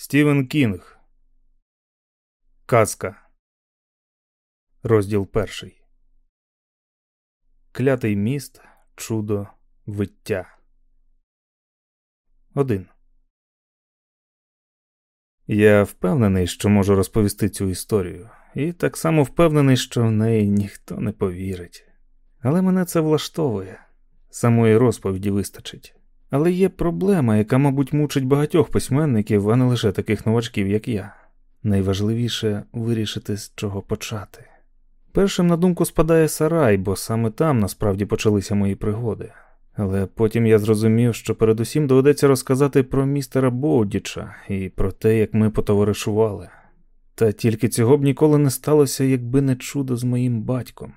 Стівен Кінг. Казка. Розділ перший. Клятий міст. Чудо виття. Один. Я впевнений, що можу розповісти цю історію, і так само впевнений, що в неї ніхто не повірить. Але мене це влаштовує. Самої розповіді вистачить. Але є проблема, яка, мабуть, мучить багатьох письменників, а не лише таких новачків, як я. Найважливіше вирішити, з чого почати. Першим на думку спадає сарай, бо саме там насправді почалися мої пригоди. Але потім я зрозумів, що передусім доведеться розказати про містера Боудіча і про те, як ми потоваришували. Та тільки цього б ніколи не сталося, якби не чудо з моїм батьком.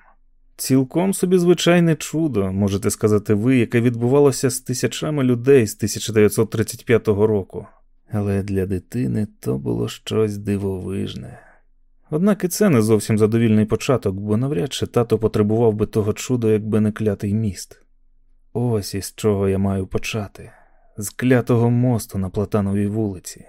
Цілком собі звичайне чудо, можете сказати ви, яке відбувалося з тисячами людей з 1935 року. Але для дитини то було щось дивовижне. Однак і це не зовсім задовільний початок, бо навряд чи тато потребував би того чуда, якби не клятий міст. Ось із чого я маю почати з клятого мосту на Платановій вулиці.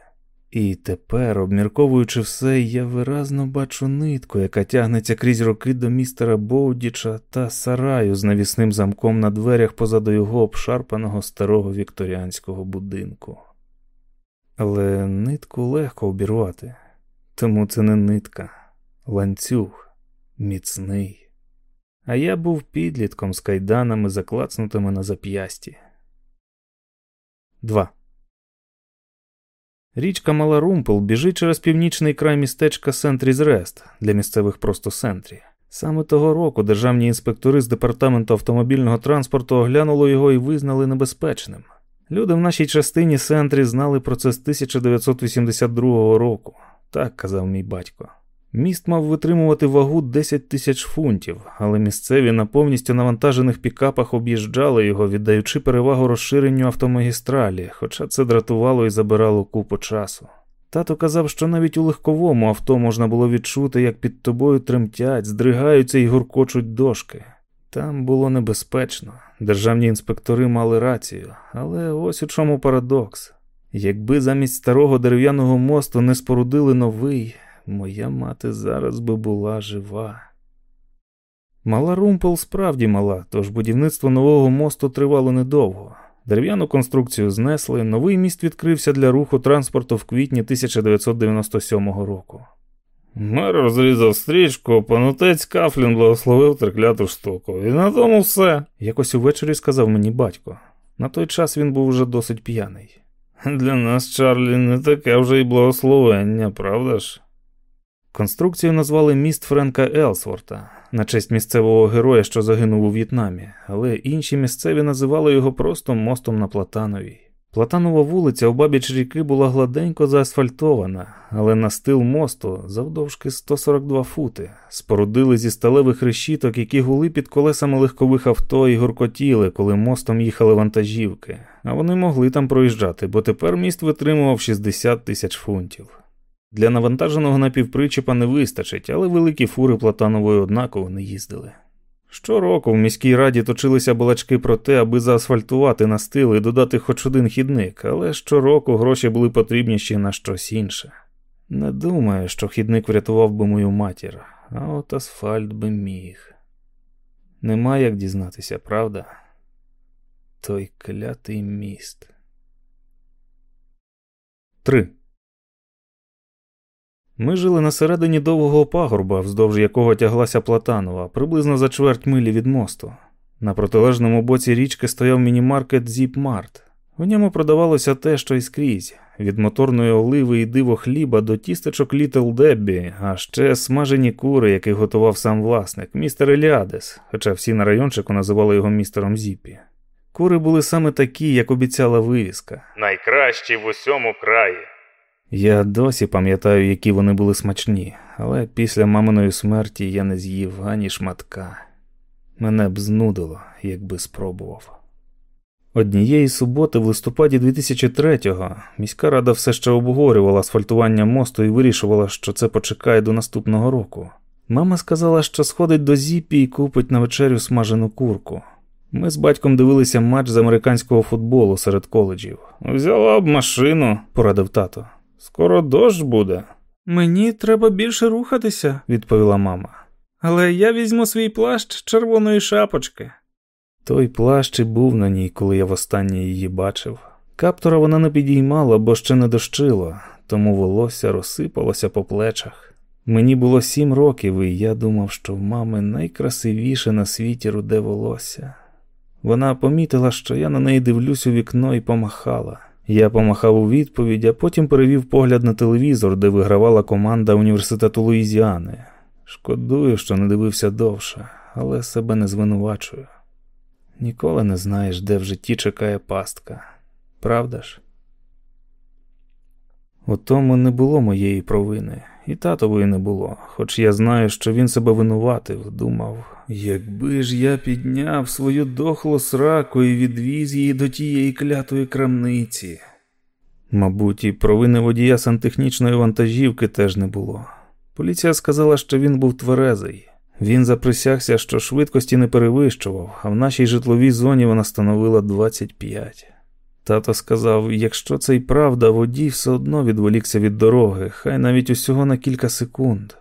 І тепер, обмірковуючи все, я виразно бачу нитку, яка тягнеться крізь роки до містера Боудіча та сараю з навісним замком на дверях позаду його обшарпаного старого вікторіанського будинку. Але нитку легко обірвати, тому це не нитка, ланцюг міцний. А я був підлітком з кайданами, заклацнутими на зап'ясті. 2. Річка Маларумпел біжить через північний край містечка Сентрізрест для місцевих просто Сентрі. Саме того року державні інспектори з департаменту автомобільного транспорту оглянули його і визнали небезпечним. Люди в нашій частині Сентрі знали про це з 1982 року, так казав мій батько. Міст мав витримувати вагу 10 тисяч фунтів, але місцеві на повністю навантажених пікапах об'їжджали його, віддаючи перевагу розширенню автомагістралі, хоча це дратувало і забирало купу часу. Тато казав, що навіть у легковому авто можна було відчути, як під тобою тремтять, здригаються і гуркочуть дошки. Там було небезпечно, державні інспектори мали рацію, але ось у чому парадокс. Якби замість старого дерев'яного мосту не спорудили новий, моя мати зараз би була жива. Мала Румпел справді мала, тож будівництво нового мосту тривало недовго. Дерев'яну конструкцію знесли, новий міст відкрився для руху транспорту в квітні 1997 року. Мер розрізав стрічку, панотець Кафлін благословив трекляту штуку. І на тому все. Якось увечері сказав мені батько. На той час він був уже досить п'яний. Для нас, Чарлі, не таке вже й благословення, правда ж? Конструкцію назвали міст Френка Елсворта на честь місцевого героя, що загинув у В'єтнамі, але інші місцеві називали його просто мостом на Платановій. Платанова вулиця обабіч ріки була гладенько заасфальтована, але на стил мосту завдовжки 142 фути, спорудили зі сталевих решіток, які гули під колесами легкових авто і гуркотіли, коли мостом їхали вантажівки, а вони могли там проїжджати, бо тепер міст витримував 60 тисяч фунтів. Для навантаженого напівпричепа не вистачить, але великі фури платанової однаково не їздили. Щороку в міській раді точилися балачки про те, аби заасфальтувати настил і додати хоч один хідник, але щороку гроші були потрібні ще на щось інше. Не думаю, що хідник врятував би мою матір, а от асфальт би міг. Нема як дізнатися, правда? Той клятий міст. 3. Ми жили на середині довгого пагорба, вздовж якого тяглася Платанова, приблизно за чверть милі від мосту. На протилежному боці річки стояв мінімаркет Зіпмарт. В ньому продавалося те, що й скрізь, від моторної оливи і диво хліба до тістечок Літл Деббі, а ще смажені кури, яких готував сам власник, містер Еліадес, хоча всі на райончику називали його містером Зіпі. Кури були саме такі, як обіцяла вивіска. Найкращі в усьому краї. Я досі пам'ятаю, які вони були смачні, але після маминої смерті я не з'їв ані шматка. Мене б знудило, якби спробував. Однієї суботи, в листопаді 2003-го, міська рада все ще обговорювала асфальтування мосту і вирішувала, що це почекає до наступного року. Мама сказала, що сходить до Зіпі і купить на вечерю смажену курку. Ми з батьком дивилися матч з американського футболу серед коледжів. Взяла б машину, порадив тато. Скоро дощ буде. Мені треба більше рухатися, відповіла мама. Але я візьму свій плащ червоної шапочки. Той плащ і був на ній, коли я востаннє її бачив. Каптора вона не підіймала, бо ще не дощило, тому волосся розсипалося по плечах. Мені було сім років, і я думав, що в мами найкрасивіше на світі руде волосся. Вона помітила, що я на неї дивлюсь у вікно і помахала. Я помахав у відповідь, а потім перевів погляд на телевізор, де вигравала команда університету Луїзіани. Шкодую, що не дивився довше, але себе не звинувачую. Ніколи не знаєш, де в житті чекає пастка, правда ж? У тому не було моєї провини, і татової не було, хоч я знаю, що він себе винуватив, думав, якби ж я підняв свою дохлу сраку і відвіз її до тієї клятої крамниці. Мабуть, і провини водія сантехнічної вантажівки теж не було. Поліція сказала, що він був тверезий. Він заприсягся, що швидкості не перевищував, а в нашій житловій зоні вона становила 25. Тато сказав: якщо це й правда, водій все одно відволікся від дороги, хай навіть усього на кілька секунд.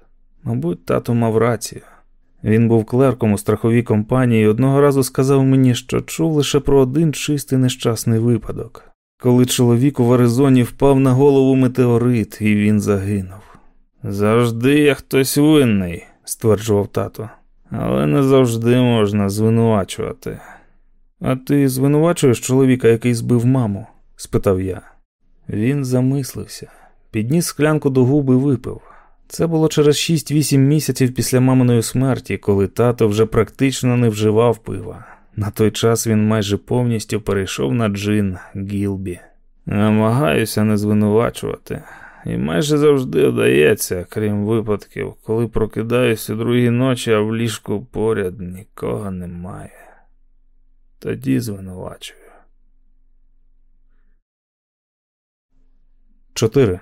Мабуть, тато мав рацію. Він був клерком у страховій компанії і одного разу сказав мені, що чув лише про один чистий нещасний випадок, коли чоловік у Аризоні впав на голову метеорит, і він загинув. Завжди є хтось винний, стверджував тато, але не завжди можна звинувачувати. А ти звинувачуєш чоловіка, який збив маму? спитав я. Він замислився, підніс склянку до губи і випив. Це було через 6-8 місяців після маминої смерті, коли тато вже практично не вживав пива. На той час він майже повністю перейшов на джин Гілбі. Намагаюся не звинувачувати, і майже завжди вдається, крім випадків, коли прокидаюся другій ночі, а в ліжку поряд нікого немає. Тоді звинувачую. 4.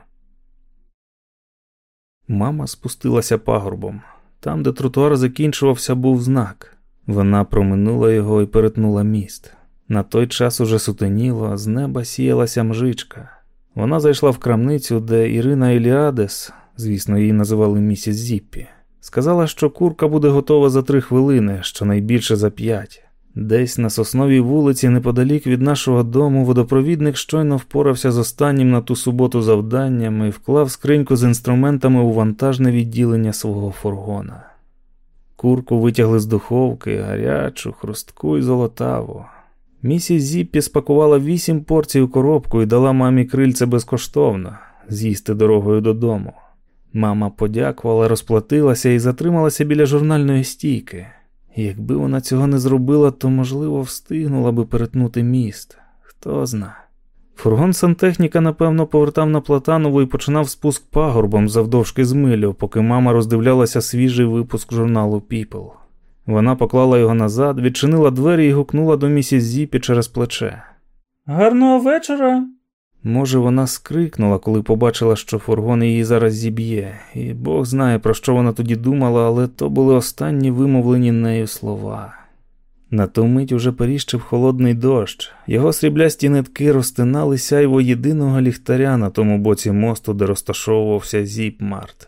Мама спустилася пагорбом. Там, де тротуар закінчувався, був знак. Вона проминула його і перетнула міст. На той час уже сутеніло, з неба сіялася мжичка. Вона зайшла в крамницю, де Ірина Еліадес, звісно, її називали місіс Зіппі, сказала, що курка буде готова за три хвилини, щонайбільше за п'ять. Десь на сосновій вулиці, неподалік від нашого дому, водопровідник щойно впорався з останнім на ту суботу завданням і вклав скриньку з інструментами у вантажне відділення свого фургона. Курку витягли з духовки, гарячу, хрустку і золотаву. Місіс Зіппі спакувала вісім порцій у коробку і дала мамі крильце безкоштовно з'їсти дорогою додому. Мама подякувала, розплатилася і затрималася біля журнальної стійки. Якби вона цього не зробила, то, можливо, встигнула би перетнути міст. Хто зна. Фургон сантехніка, напевно, повертав на Платанову і починав спуск пагорбом завдовжки з милю, поки мама роздивлялася свіжий випуск журналу People. Вона поклала його назад, відчинила двері і гукнула до місіс Зіпі через плече. Гарного вечора. Може, вона скрикнула, коли побачила, що фургон її зараз зіб'є, і Бог знає, про що вона тоді думала, але то були останні вимовлені нею слова. На ту мить уже періщив холодний дощ, його сріблясті нитки розтинали сяйво єдиного ліхтаря на тому боці мосту, де розташовувався Зіпмарт.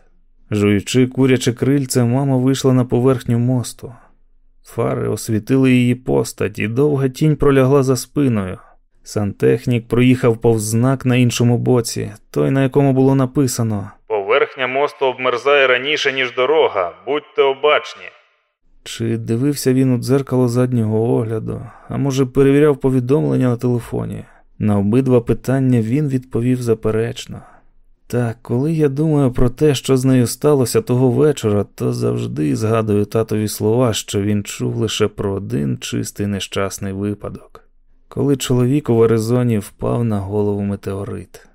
Жуючи куряче крильце, мама вийшла на поверхню мосту. Фари освітили її постать, і довга тінь пролягла за спиною. Сантехнік проїхав повз знак на іншому боці, той, на якому було написано Поверхня мосту обмерзає раніше, ніж дорога, будьте обачні. Чи дивився він у дзеркало заднього огляду, а може перевіряв повідомлення на телефоні. На обидва питання він відповів заперечно. Так, коли я думаю про те, що з нею сталося того вечора, то завжди згадую татові слова, що він чув лише про один чистий нещасний випадок коли чоловік у Аризоні впав на голову метеорит.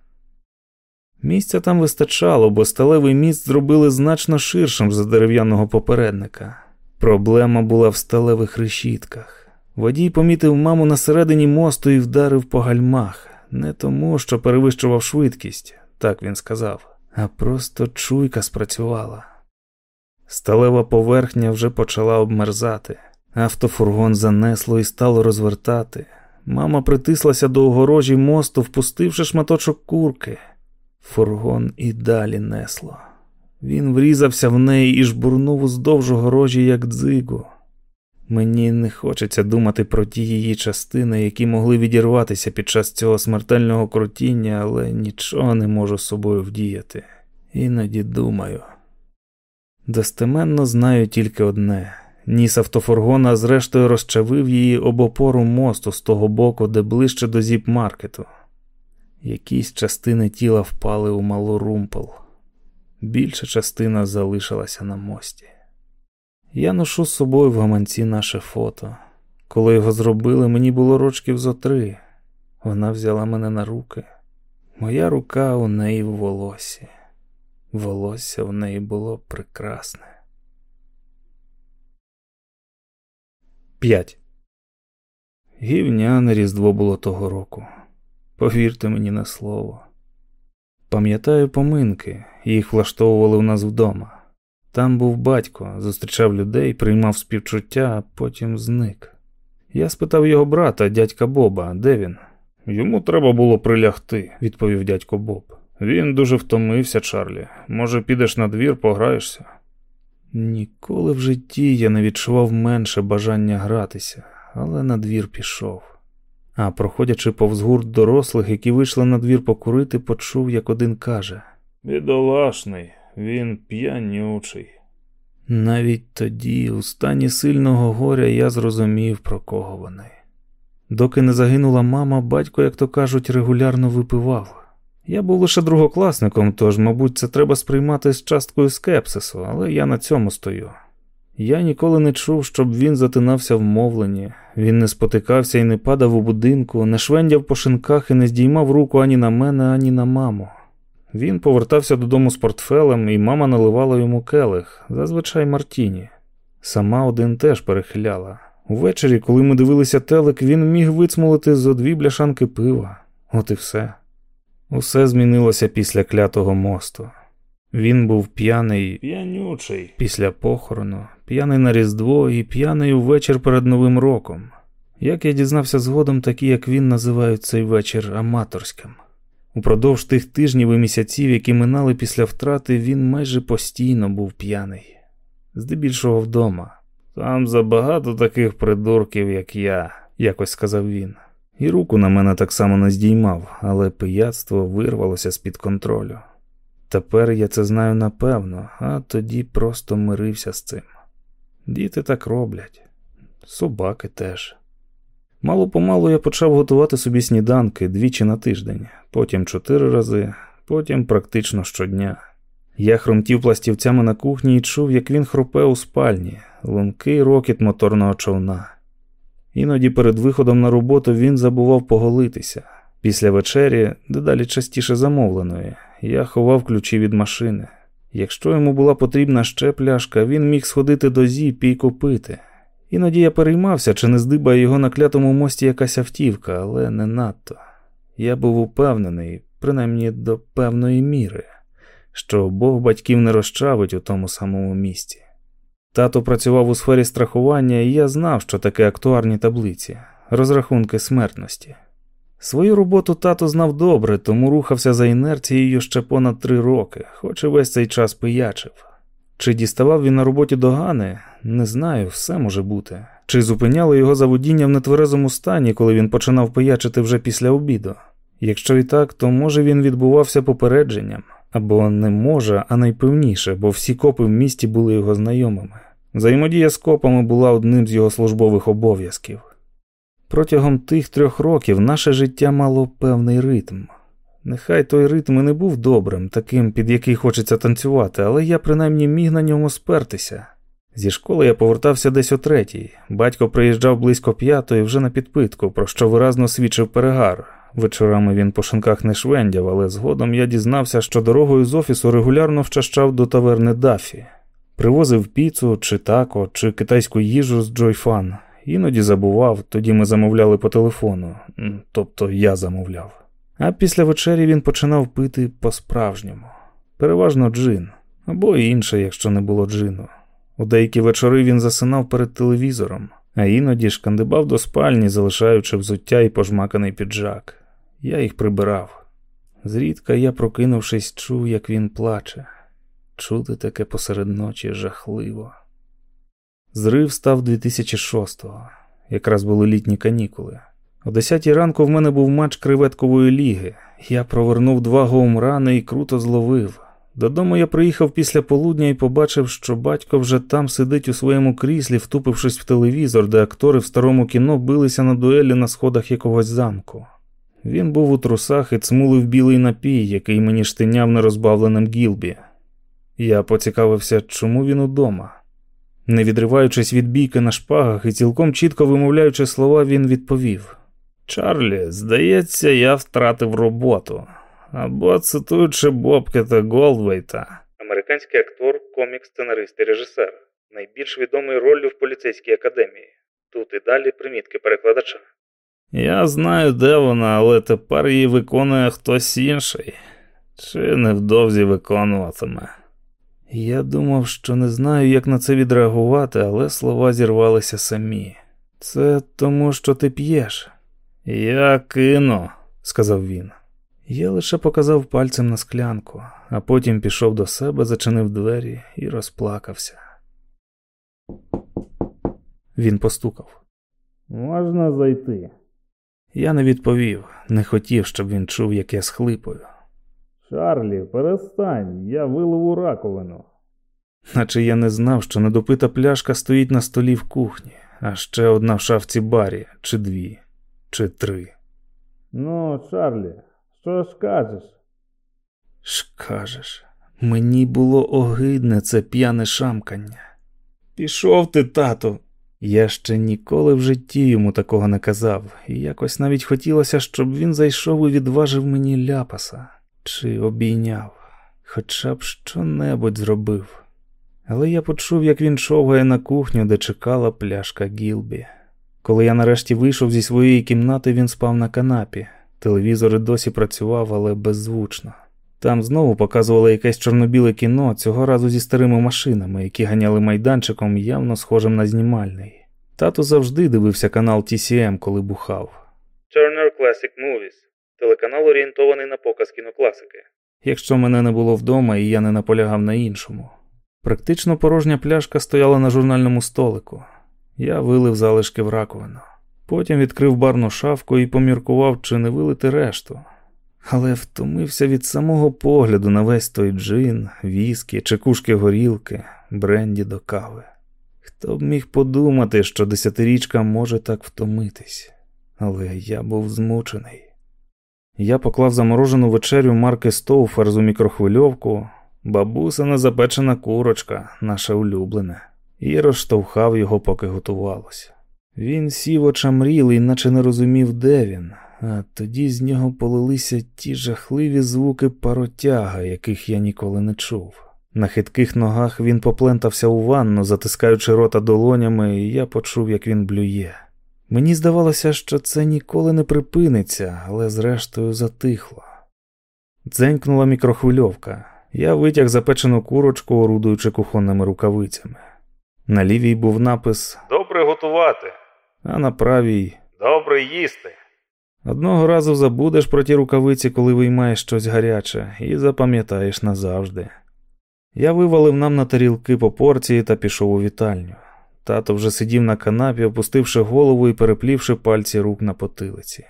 Місця там вистачало, бо сталевий міст зробили значно ширшим за дерев'яного попередника. Проблема була в сталевих решітках. Водій помітив маму на середині мосту і вдарив по гальмах, не тому, що перевищував швидкість, так він сказав, а просто чуйка спрацювала. Сталева поверхня вже почала обмерзати, автофургон занесло і стало розвертати. Мама притислася до огорожі мосту, впустивши шматочок курки. Фургон і далі несло. Він врізався в неї і жбурнув уздовж огорожі, як дзигу. Мені не хочеться думати про ті її частини, які могли відірватися під час цього смертельного крутіння, але нічого не можу з собою вдіяти. Іноді думаю. Достеменно знаю тільки одне ніс автофургона, зрештою розчавив її об опору мосту з того боку, де ближче до зіп-маркету. Якісь частини тіла впали у малу румпл. Більша частина залишилася на мості. Я ношу з собою в гаманці наше фото. Коли його зробили, мені було рочків зо три. Вона взяла мене на руки. Моя рука у неї в волосі. Волосся в неї було прекрасне. 5. Гівняне різдво було того року. Повірте мені на слово. Пам'ятаю поминки, їх влаштовували у нас вдома. Там був батько, зустрічав людей, приймав співчуття, а потім зник. Я спитав його брата, дядька Боба, де він? Йому треба було прилягти, відповів дядько Боб. Він дуже втомився, Чарлі. Може, підеш на двір, пограєшся? Ніколи в житті я не відчував менше бажання гратися, але на двір пішов. А проходячи повз гурт дорослих, які вийшли на двір покурити, почув, як один каже: Бідолашний, він п'янючий. Навіть тоді, у стані сильного горя, я зрозумів, про кого вони. Доки не загинула мама, батько, як то кажуть, регулярно випивав. Я був лише другокласником, тож, мабуть, це треба сприймати з часткою скепсису, але я на цьому стою. Я ніколи не чув, щоб він затинався в мовленні, він не спотикався і не падав у будинку, не швендяв по шинках і не здіймав руку ані на мене, ані на маму. Він повертався додому з портфелем, і мама наливала йому келих, зазвичай Мартіні. Сама один теж перехиляла. Увечері, коли ми дивилися телек, він міг вицмолити зо дві бляшанки пива. От і все. Усе змінилося після клятого мосту. Він був п'яний, п'янючий після похорону, п'яний на Різдво і п'яний увечір перед Новим роком. Як я дізнався згодом, такі, як він, називають цей вечір аматорським. Упродовж тих тижнів і місяців, які минали після втрати, він майже постійно був п'яний, здебільшого вдома. Там забагато таких придурків, як я, якось сказав він. І руку на мене так само не здіймав, але пияцтво вирвалося з-під контролю. Тепер я це знаю напевно, а тоді просто мирився з цим. Діти так роблять, собаки теж. Мало помалу я почав готувати собі сніданки двічі на тиждень, потім чотири рази, потім практично щодня. Я хромтів пластівцями на кухні і чув, як він хропе у спальні, лункий рокіт моторного човна. Іноді перед виходом на роботу він забував поголитися. Після вечері, дедалі частіше замовленої, я ховав ключі від машини. Якщо йому була потрібна ще пляшка, він міг сходити до зіпі й купити. Іноді я переймався, чи не здибає його на клятому мості якась автівка, але не надто. Я був упевнений, принаймні до певної міри, що Бог батьків не розчавить у тому самому місці. Тато працював у сфері страхування, і я знав, що таке актуарні таблиці, розрахунки смертності. Свою роботу тато знав добре, тому рухався за інерцією ще понад три роки, хоч і весь цей час пиячив. Чи діставав він на роботі догани, не знаю, все може бути. Чи зупиняли його за водіння в нетверезому стані, коли він починав пиячити вже після обіду? Якщо і так, то може він відбувався попередженням, або не може, а найпевніше, бо всі копи в місті були його знайомими. Взаємодія з копами була одним з його службових обов'язків. Протягом тих трьох років наше життя мало певний ритм. Нехай той ритм і не був добрим, таким, під який хочеться танцювати, але я принаймні міг на ньому спертися. Зі школи я повертався десь о третій. Батько приїжджав близько п'ятої вже на підпитку, про що виразно свідчив перегар. Вечорами він по шинках не швендяв, але згодом я дізнався, що дорогою з офісу регулярно вчащав до таверни Дафі, привозив піцу, чи тако, чи китайську їжу з Джойфан. Іноді забував, тоді ми замовляли по телефону, тобто я замовляв. А після вечері він починав пити по-справжньому, переважно джин або інше, якщо не було джину. У деякі вечори він засинав перед телевізором, а іноді шкандибав до спальні, залишаючи взуття і пожмаканий піджак. Я їх прибирав. Зрідка я, прокинувшись, чув, як він плаче. Чути таке посеред ночі жахливо. Зрив став 2006-го. Якраз були літні канікули. О 10 ранку в мене був матч креветкової ліги. Я провернув два гоумрани і круто зловив. Додому я приїхав після полудня і побачив, що батько вже там сидить у своєму кріслі, втупившись в телевізор, де актори в старому кіно билися на дуелі на сходах якогось замку. Він був у трусах і цмулив білий напій, який мені штиняв нерозбавленим гілбі. Я поцікавився, чому він удома. Не відриваючись від бійки на шпагах і цілком чітко вимовляючи слова, він відповів: Чарлі, здається, я втратив роботу. Або цитуючи Бобкета Голдвейта, Американський актор, комік, сценарист і режисер. Найбільш відомий роллю в поліцейській академії. Тут і далі примітки перекладача. Я знаю, де вона, але тепер її виконує хтось інший, чи невдовзі виконуватиме. Я думав, що не знаю, як на це відреагувати, але слова зірвалися самі. Це тому, що ти п'єш. Я кину, сказав він. Я лише показав пальцем на склянку, а потім пішов до себе, зачинив двері і розплакався. Він постукав. Можна зайти. Я не відповів, не хотів, щоб він чув, як я схлипую. Чарлі, перестань, я вилив у раковину. Наче я не знав, що недопита пляшка стоїть на столі в кухні, а ще одна в шафці барі, чи дві, чи три. Ну, Чарлі, що ж кажеш? Ж кажеш, мені було огидне це п'яне шамкання. Пішов ти, тату. Я ще ніколи в житті йому такого не казав, і якось навіть хотілося, щоб він зайшов і відважив мені ляпаса чи обійняв, хоча б що-небудь зробив. Але я почув, як він човгає на кухню, де чекала пляшка Гілбі. Коли я нарешті вийшов зі своєї кімнати, він спав на канапі. Телевізор досі працював, але беззвучно. Там знову показували якесь чорнобіле кіно, цього разу зі старими машинами, які ганяли майданчиком, явно схожим на знімальний. Тато завжди дивився канал TCM, коли бухав. Turner Classic Movies. Телеканал орієнтований на показ кінокласики. Якщо мене не було вдома і я не наполягав на іншому. Практично порожня пляшка стояла на журнальному столику. Я вилив залишки в раковину. Потім відкрив барну шафку і поміркував, чи не вилити решту. Але втомився від самого погляду на весь той джин, віскі, чекушки горілки, бренді до кави. Хто б міг подумати, що десятирічка може так втомитись, але я був змучений. Я поклав заморожену вечерю марки Стоуферз у мікрохвильовку, бабусина запечена курочка, наша улюблене, і розштовхав його, поки готувалося. Він сів очамрілий, наче не розумів, де він, а тоді з нього полилися ті жахливі звуки паротяга, яких я ніколи не чув. На хитких ногах він поплентався у ванну, затискаючи рота долонями, і я почув, як він блює. Мені здавалося, що це ніколи не припиниться, але зрештою затихло. Дзенькнула мікрохвильовка. Я витяг запечену курочку, орудуючи кухонними рукавицями. На лівій був напис Добре готувати. а на правій Добре їсти. одного разу забудеш про ті рукавиці, коли виймаєш щось гаряче, і запам'ятаєш назавжди. Я вивалив нам на тарілки по порції та пішов у вітальню. Тато вже сидів на канапі, опустивши голову і переплівши пальці рук на потилиці.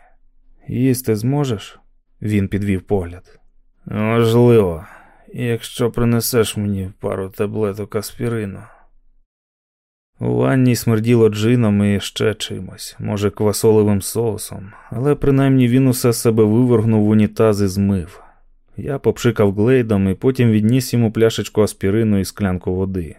Їсти зможеш? Він підвів погляд. Можливо, якщо принесеш мені пару таблеток аспірину. У ванні смерділо джином і ще чимось, може, квасолевим соусом, але принаймні він усе себе вивергнув в унітаз і змив. Я попшикав глейдом і потім відніс йому пляшечку аспірину і склянку води.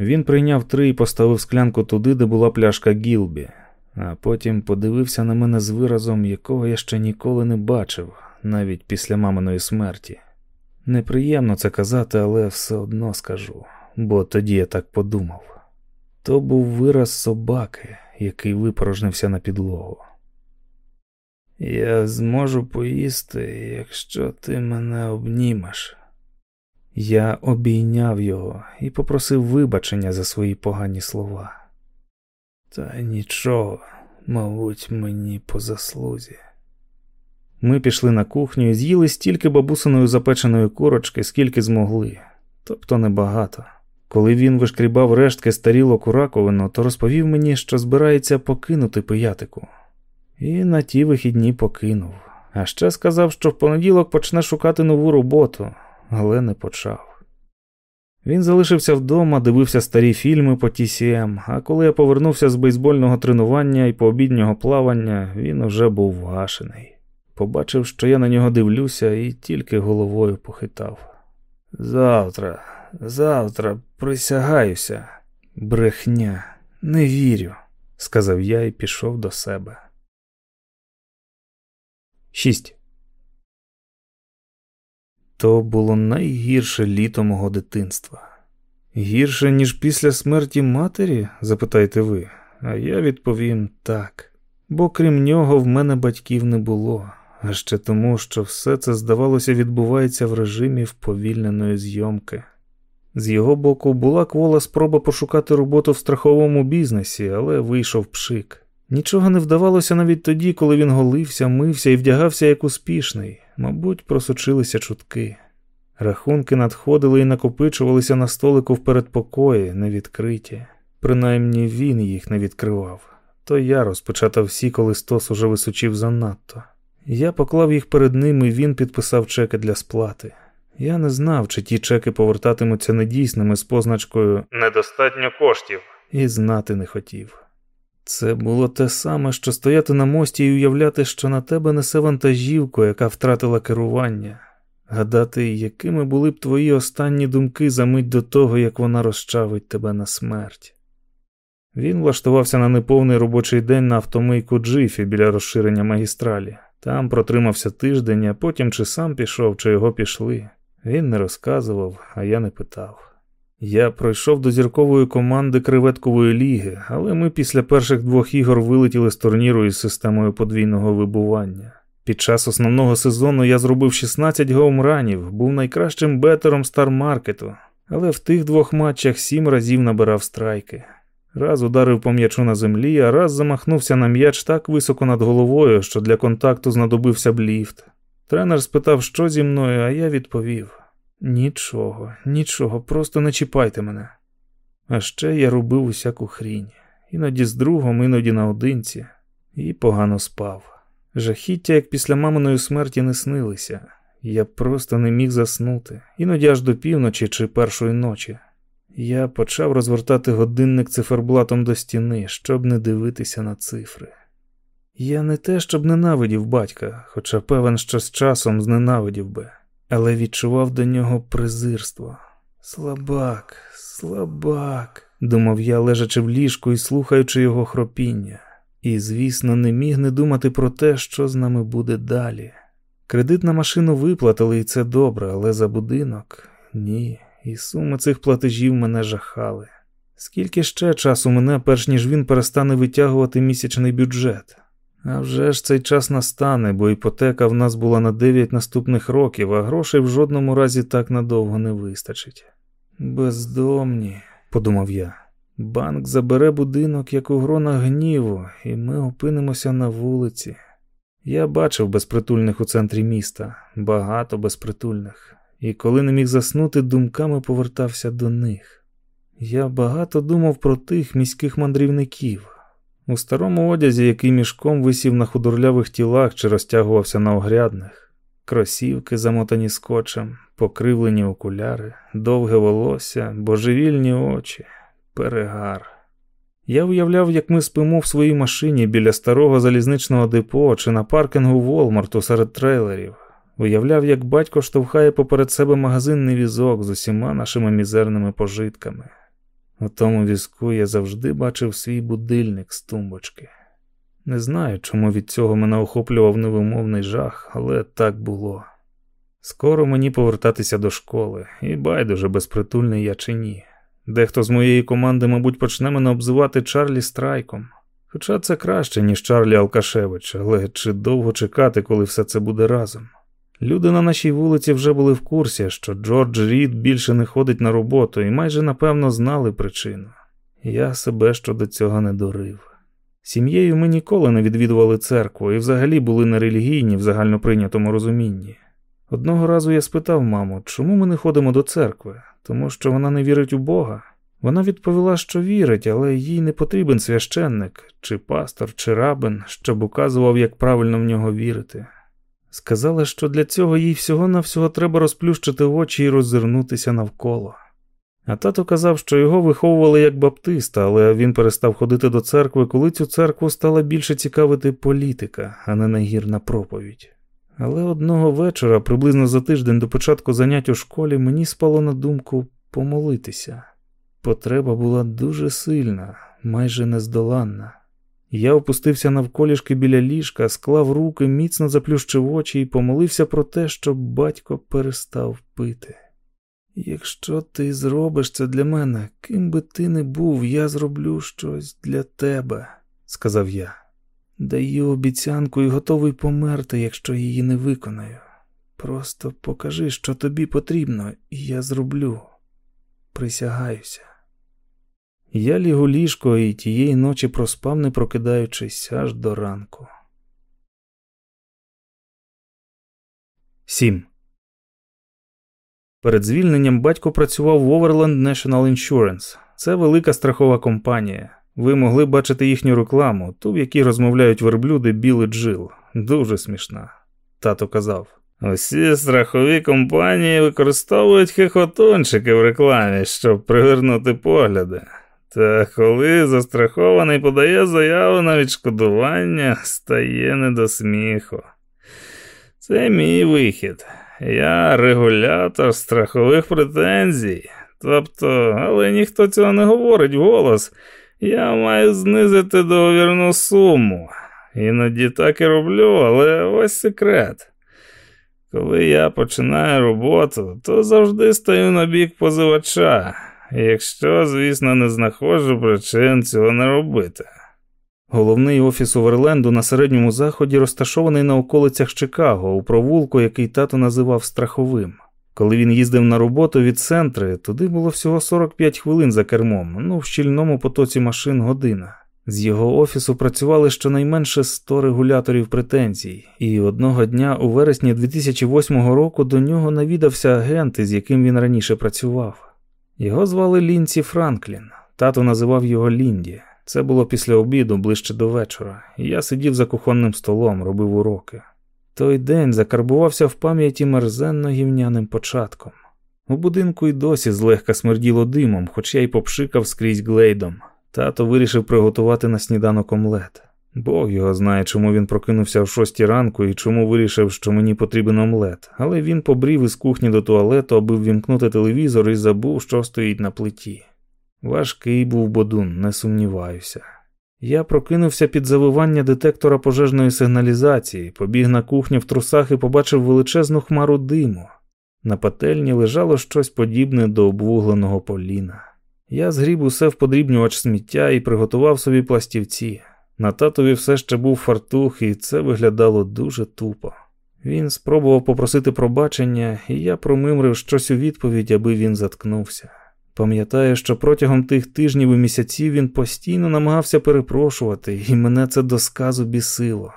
Він прийняв три і поставив склянку туди, де була пляшка Гілбі, а потім подивився на мене з виразом, якого я ще ніколи не бачив, навіть після маминої смерті. Неприємно це казати, але все одно скажу, бо тоді я так подумав. То був вираз собаки, який випорожнився на підлогу. Я зможу поїсти, якщо ти мене обнімеш. Я обійняв його і попросив вибачення за свої погані слова. Та нічого, мабуть, мені по заслузі. Ми пішли на кухню і з'їли стільки бабусиної запеченої курочки, скільки змогли, тобто небагато. Коли він вишкрібав рештки старілок у раковину, то розповів мені, що збирається покинути пиятику. І на ті вихідні покинув. А ще сказав, що в понеділок почне шукати нову роботу, але не почав. Він залишився вдома, дивився старі фільми по TCM, а коли я повернувся з бейсбольного тренування і пообіднього плавання, він уже був вгашений. Побачив, що я на нього дивлюся, і тільки головою похитав. Завтра, завтра присягаюся, брехня, не вірю, сказав я і пішов до себе. 6. То було найгірше літо мого дитинства. Гірше, ніж після смерті матері, запитаєте ви, а я відповім так. Бо крім нього в мене батьків не було, а ще тому, що все це, здавалося, відбувається в режимі вповільненої зйомки. З його боку була квола спроба пошукати роботу в страховому бізнесі, але вийшов пшик. Нічого не вдавалося навіть тоді, коли він голився, мився і вдягався як успішний, мабуть, просочилися чутки. Рахунки надходили і накопичувалися на столику в передпокої, невідкриті. Принаймні він їх не відкривав. То я розпечатав всі, коли стос уже височив занадто. Я поклав їх перед ним, і він підписав чеки для сплати. Я не знав, чи ті чеки повертатимуться недійсними з позначкою Недостатньо коштів. і знати не хотів. Це було те саме, що стояти на мості і уявляти, що на тебе несе вантажівку, яка втратила керування, гадати, якими були б твої останні думки за мить до того, як вона розчавить тебе на смерть. Він влаштувався на неповний робочий день на автомийку Джифі біля розширення магістралі. Там протримався тиждень, а потім чи сам пішов, чи його пішли. Він не розказував, а я не питав. Я пройшов до зіркової команди креветкової ліги, але ми після перших двох ігор вилетіли з турніру із системою подвійного вибування. Під час основного сезону я зробив 16 гоумранів, був найкращим бетером стармаркету, але в тих двох матчах сім разів набирав страйки. Раз ударив по м'ячу на землі, а раз замахнувся на м'яч так високо над головою, що для контакту знадобився б ліфт. Тренер спитав, що зі мною, а я відповів. Нічого, нічого, просто не чіпайте мене. А ще я робив усяку хрінь, іноді з другом, іноді наодинці, і погано спав. Жахіття, як після маминої смерті, не снилися. Я просто не міг заснути, іноді аж до півночі чи першої ночі. Я почав розвертати годинник циферблатом до стіни, щоб не дивитися на цифри. Я не те, щоб ненавидів батька, хоча певен, що з часом зненавидів би але відчував до нього презирство. Слабак, слабак, думав я, лежачи в ліжку і слухаючи його хропіння, і, звісно, не міг не думати про те, що з нами буде далі. Кредит на машину виплатили, і це добре, але за будинок ні, і суми цих платежів мене жахали. Скільки ще часу мене, перш ніж він перестане витягувати місячний бюджет? А вже ж цей час настане, бо іпотека в нас була на 9 наступних років, а грошей в жодному разі так надовго не вистачить. Бездомні, подумав я. Банк забере будинок, як у гронах гніву, і ми опинимося на вулиці. Я бачив безпритульних у центрі міста, багато безпритульних, і коли не міг заснути, думками повертався до них. Я багато думав про тих міських мандрівників. У старому одязі, який мішком висів на худорлявих тілах чи розтягувався на огрядних, кросівки, замотані скотчем, покривлені окуляри, довге волосся, божевільні очі, перегар. Я уявляв, як ми спимо в своїй машині біля старого залізничного депо чи на паркінгу Волмарту серед трейлерів. Уявляв, як батько штовхає поперед себе магазинний візок з усіма нашими мізерними пожитками. У тому візку я завжди бачив свій будильник з тумбочки. Не знаю, чому від цього мене охоплював невимовний жах, але так було. Скоро мені повертатися до школи, і байдуже безпритульний я чи ні. Дехто з моєї команди, мабуть, почне мене обзивати Чарлі Страйком. Хоча це краще, ніж Чарлі Алкашевич, але чи довго чекати, коли все це буде разом? Люди на нашій вулиці вже були в курсі, що Джордж Рід більше не ходить на роботу і майже напевно знали причину. Я себе щодо цього не дурив. Сім'єю ми ніколи не відвідували церкву і взагалі були нерелігійні в загальноприйнятому розумінні. Одного разу я спитав маму, чому ми не ходимо до церкви, тому що вона не вірить у Бога. Вона відповіла, що вірить, але їй не потрібен священник, чи пастор, чи рабин, щоб указував, як правильно в нього вірити. Сказала, що для цього їй всього-навсього треба розплющити очі і роззирнутися навколо. А тато казав, що його виховували як баптиста, але він перестав ходити до церкви, коли цю церкву стала більше цікавити політика, а не нагірна проповідь. Але одного вечора, приблизно за тиждень до початку занять у школі, мені спало на думку помолитися. Потреба була дуже сильна, майже нездоланна. Я опустився навколішки біля ліжка, склав руки, міцно заплющив очі і помолився про те, щоб батько перестав пити. Якщо ти зробиш це для мене, ким би ти не був, я зроблю щось для тебе, сказав я. Даю обіцянку і готовий померти, якщо її не виконаю. Просто покажи, що тобі потрібно, і я зроблю. Присягаюся. Я ліг у ліжко і тієї ночі проспав, не прокидаючись аж до ранку. 7. Перед звільненням батько працював в Overland National Insurance. Це велика страхова компанія. Ви могли бачити їхню рекламу, ту, в якій розмовляють верблюди Біл і Джил. Дуже смішна. Тато казав. Усі страхові компанії використовують хихотончики в рекламі, щоб привернути погляди. Та коли застрахований подає заяву на відшкодування, стає не до сміху. Це мій вихід. Я регулятор страхових претензій. Тобто, але ніхто цього не говорить вголос. Я маю знизити договірну суму. Іноді так і роблю, але ось секрет. Коли я починаю роботу, то завжди стаю на бік позивача, якщо, звісно, не знаходжу причин цього не робити. Головний офіс Оверленду на середньому заході розташований на околицях Чикаго, у провулку, який тато називав страховим. Коли він їздив на роботу від центри, туди було всього 45 хвилин за кермом, ну в щільному потоці машин година. З його офісу працювали щонайменше 100 регуляторів претензій, і одного дня у вересні 2008 року до нього навідався агент, з яким він раніше працював. Його звали Лінці Франклін, тато називав його Лінді. Це було після обіду ближче до вечора, і я сидів за кухонним столом, робив уроки. Той день закарбувався в пам'яті мерзенно гівняним початком. У будинку й досі злегка смерділо димом, хоч я й попшикав скрізь глейдом. Тато вирішив приготувати на сніданок омлет. Бог його знає, чому він прокинувся в шостій ранку і чому вирішив, що мені потрібен омлет, але він побрів із кухні до туалету, аби ввімкнути телевізор і забув, що стоїть на плиті. Важкий був бодун, не сумніваюся. Я прокинувся під завивання детектора пожежної сигналізації, побіг на кухню в трусах і побачив величезну хмару диму. На пательні лежало щось подібне до обвугленого поліна. Я згріб усе в подрібнювач сміття і приготував собі пластівці. На татові все ще був фартух, і це виглядало дуже тупо. Він спробував попросити пробачення, і я промимрив щось у відповідь, аби він заткнувся. Пам'ятаю, що протягом тих тижнів і місяців він постійно намагався перепрошувати, і мене це до сказу бісило.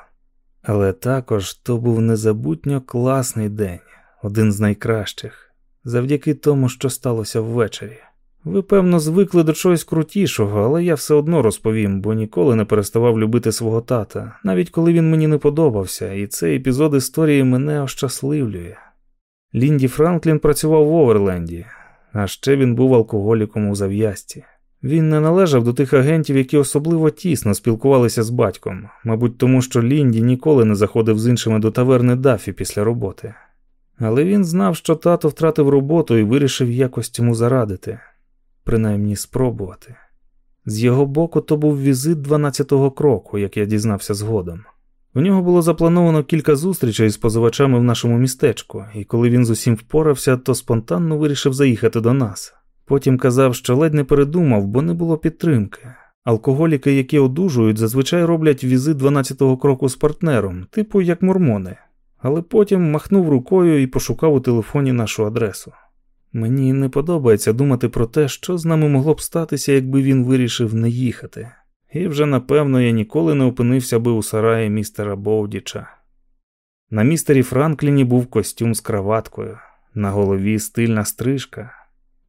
Але також то був незабутньо класний день, один з найкращих, завдяки тому, що сталося ввечері. Ви, певно, звикли до чогось крутішого, але я все одно розповім, бо ніколи не переставав любити свого тата, навіть коли він мені не подобався, і цей епізод історії мене ощасливлює. Лінді Франклін працював в Оверленді, а ще він був алкоголіком у зав'язці. Він не належав до тих агентів, які особливо тісно спілкувалися з батьком, мабуть, тому що Лінді ніколи не заходив з іншими до таверни Дафі після роботи. Але він знав, що тато втратив роботу і вирішив якось цьому зарадити, принаймні спробувати. З його боку, то був візит 12-го кроку, як я дізнався згодом. У нього було заплановано кілька зустрічей з позивачами в нашому містечку, і коли він з усім впорався, то спонтанно вирішив заїхати до нас. Потім казав, що ледь не передумав, бо не було підтримки. Алкоголіки, які одужують, зазвичай роблять візит 12-го кроку з партнером, типу як мормони, але потім махнув рукою і пошукав у телефоні нашу адресу. Мені не подобається думати про те, що з нами могло б статися, якби він вирішив не їхати. і вже напевно я ніколи не опинився би у сараї містера Боудіча. На містері Франкліні був костюм з краваткою, на голові стильна стрижка.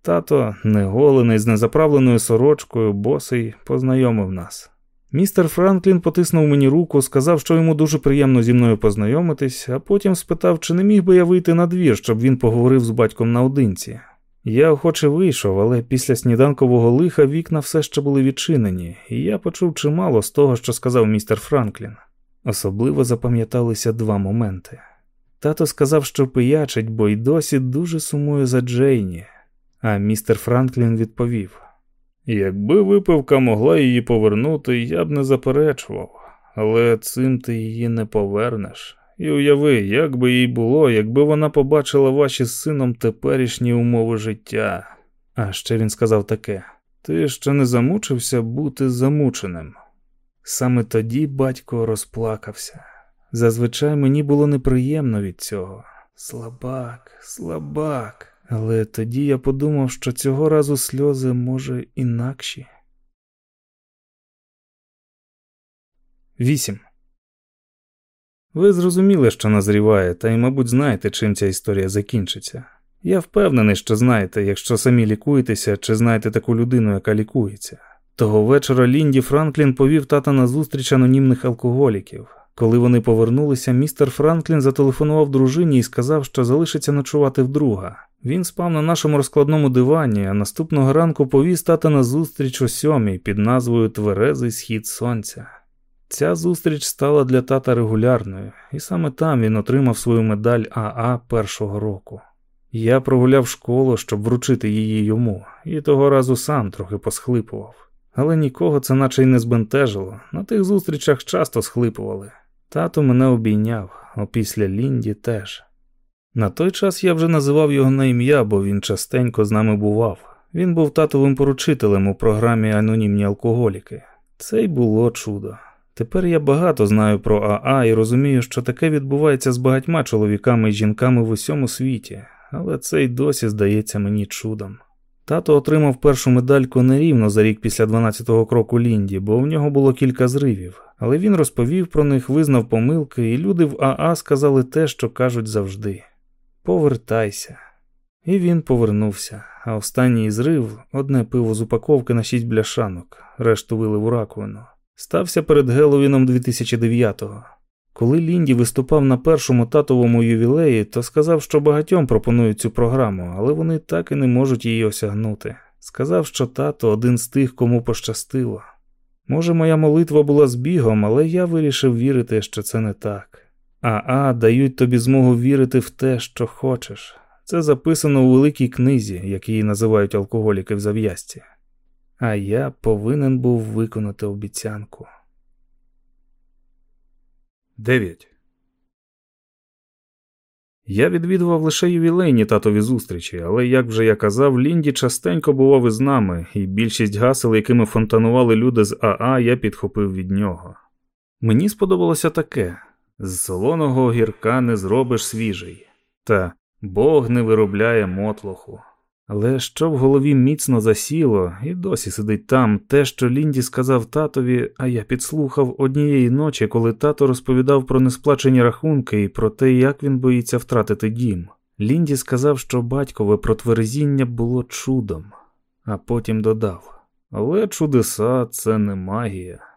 Тато, неголений, з незаправленою сорочкою, босий, познайомив нас. Містер Франклін потиснув мені руку, сказав, що йому дуже приємно зі мною познайомитись, а потім спитав, чи не міг би я вийти на двір, щоб він поговорив з батьком наодинці. Я охоче вийшов, але після сніданкового лиха вікна все ще були відчинені, і я почув чимало з того, що сказав містер Франклін. Особливо запам'яталися два моменти. Тато сказав, що пиячить, бо й досі дуже сумує за Джейні, а містер Франклін відповів: Якби випивка могла її повернути, я б не заперечував, але цим ти її не повернеш. І уяви, як би їй було, якби вона побачила ваші з сином теперішні умови життя. А ще він сказав таке: ти ще не замучився бути замученим. Саме тоді батько розплакався. Зазвичай мені було неприємно від цього. Слабак, слабак. Але тоді я подумав, що цього разу сльози може інакші. 8. Ви зрозуміли, що назріває, та й, мабуть, знаєте, чим ця історія закінчиться. Я впевнений, що знаєте, якщо самі лікуєтеся, чи знаєте таку людину, яка лікується. Того вечора Лінді Франклін повів тата на зустріч анонімних алкоголіків. Коли вони повернулися, містер Франклін зателефонував дружині і сказав, що залишиться ночувати вдруга. Він спав на нашому розкладному дивані, а наступного ранку повіз тата на зустріч о сьомій під назвою Тверезий схід сонця. Ця зустріч стала для тата регулярною, і саме там він отримав свою медаль АА першого року. Я прогуляв школу, щоб вручити її йому, і того разу сам трохи посхлипував. Але нікого це наче й не збентежило. На тих зустрічах часто схлипували. Тато мене обійняв, опісля Лінді теж. На той час я вже називав його на ім'я, бо він частенько з нами бував. Він був татовим поручителем у програмі Анонімні алкоголіки. Це й було чудо. Тепер я багато знаю про Аа і розумію, що таке відбувається з багатьма чоловіками і жінками в усьому світі, але це й досі здається мені чудом. Тато отримав першу медальку нерівно за рік після 12-го кроку Лінді, бо в нього було кілька зривів, але він розповів про них, визнав помилки, і люди в Аа сказали те, що кажуть завжди. Повертайся. І він повернувся, а останній зрив одне пиво з упаковки на шість бляшанок, решту вилив у раковину. Стався перед Геловіном 2009-го. Коли Лінді виступав на першому татовому ювілеї, то сказав, що багатьом пропонують цю програму, але вони так і не можуть її осягнути. Сказав, що тато один з тих, кому пощастило. Може, моя молитва була збігом, але я вирішив вірити, що це не так. Аа дають тобі змогу вірити в те, що хочеш. Це записано у великій книзі, як її називають алкоголіки в зав'язці. А я повинен був виконати обіцянку. 9. Я відвідував лише ювілейні татові зустрічі, але, як вже я казав, Лінді частенько бував із нами, і більшість гасел, якими фонтанували люди з Аа, я підхопив від нього. Мені сподобалося таке з солоного огірка не зробиш свіжий, та Бог не виробляє мотлоху. Але що в голові міцно засіло, і досі сидить там те, що Лінді сказав татові, а я підслухав однієї ночі, коли тато розповідав про несплачені рахунки і про те, як він боїться втратити дім. Лінді сказав, що батькове протверезіння було чудом, а потім додав: Але чудеса це не магія.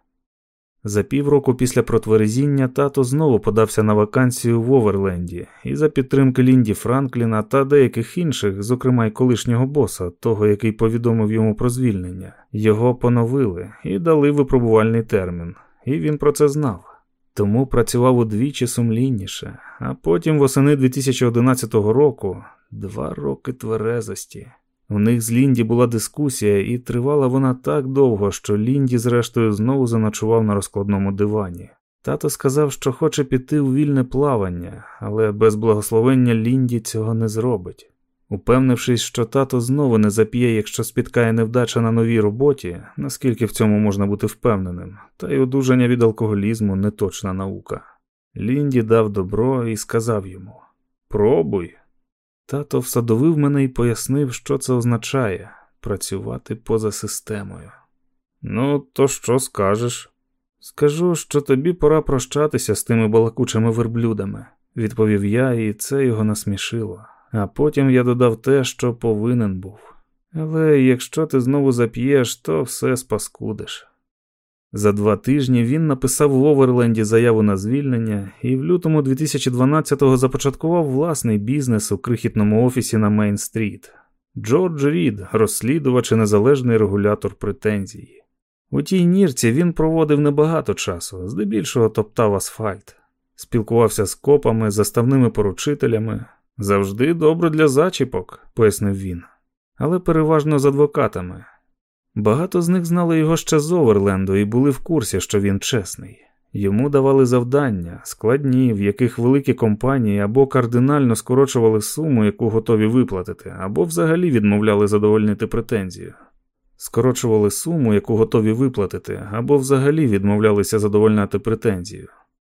За півроку після протверезіння тато знову подався на вакансію в Оверленді, і за підтримки Лінді Франкліна та деяких інших, зокрема й колишнього боса, того, який повідомив йому про звільнення, його поновили і дали випробувальний термін, і він про це знав. Тому працював удвічі сумлінніше, а потім восени 2011 року два роки тверезості. У них з Лінді була дискусія, і тривала вона так довго, що Лінді, зрештою, знову заночував на розкладному дивані. Тато сказав, що хоче піти у вільне плавання, але без благословення Лінді цього не зробить. Упевнившись, що тато знову не зап'є, якщо спіткає невдача на новій роботі, наскільки в цьому можна бути впевненим, та й одужання від алкоголізму не точна наука. Лінді дав добро і сказав йому: Пробуй. Тато всадовив мене і пояснив, що це означає працювати поза системою. Ну, то що скажеш? Скажу, що тобі пора прощатися з тими балакучими верблюдами, відповів я, і це його насмішило. А потім я додав те, що повинен був. Але якщо ти знову зап'єш, то все спаскудиш. За два тижні він написав в Оверленді заяву на звільнення і в лютому 2012-го започаткував власний бізнес у крихітному офісі на Мейн-стріт. Джордж Рід, розслідувач і незалежний регулятор претензій. У тій нірці він проводив небагато часу, здебільшого топтав асфальт, спілкувався з копами, заставними поручителями. Завжди добре для зачіпок, пояснив він, але переважно з адвокатами. Багато з них знали його ще з Оверленду і були в курсі, що він чесний. Йому давали завдання, складні, в яких великі компанії або кардинально скорочували суму, яку готові виплатити, або взагалі відмовляли задовольнити претензію. Скорочували суму, яку готові виплатити, або взагалі відмовлялися задовольняти претензію.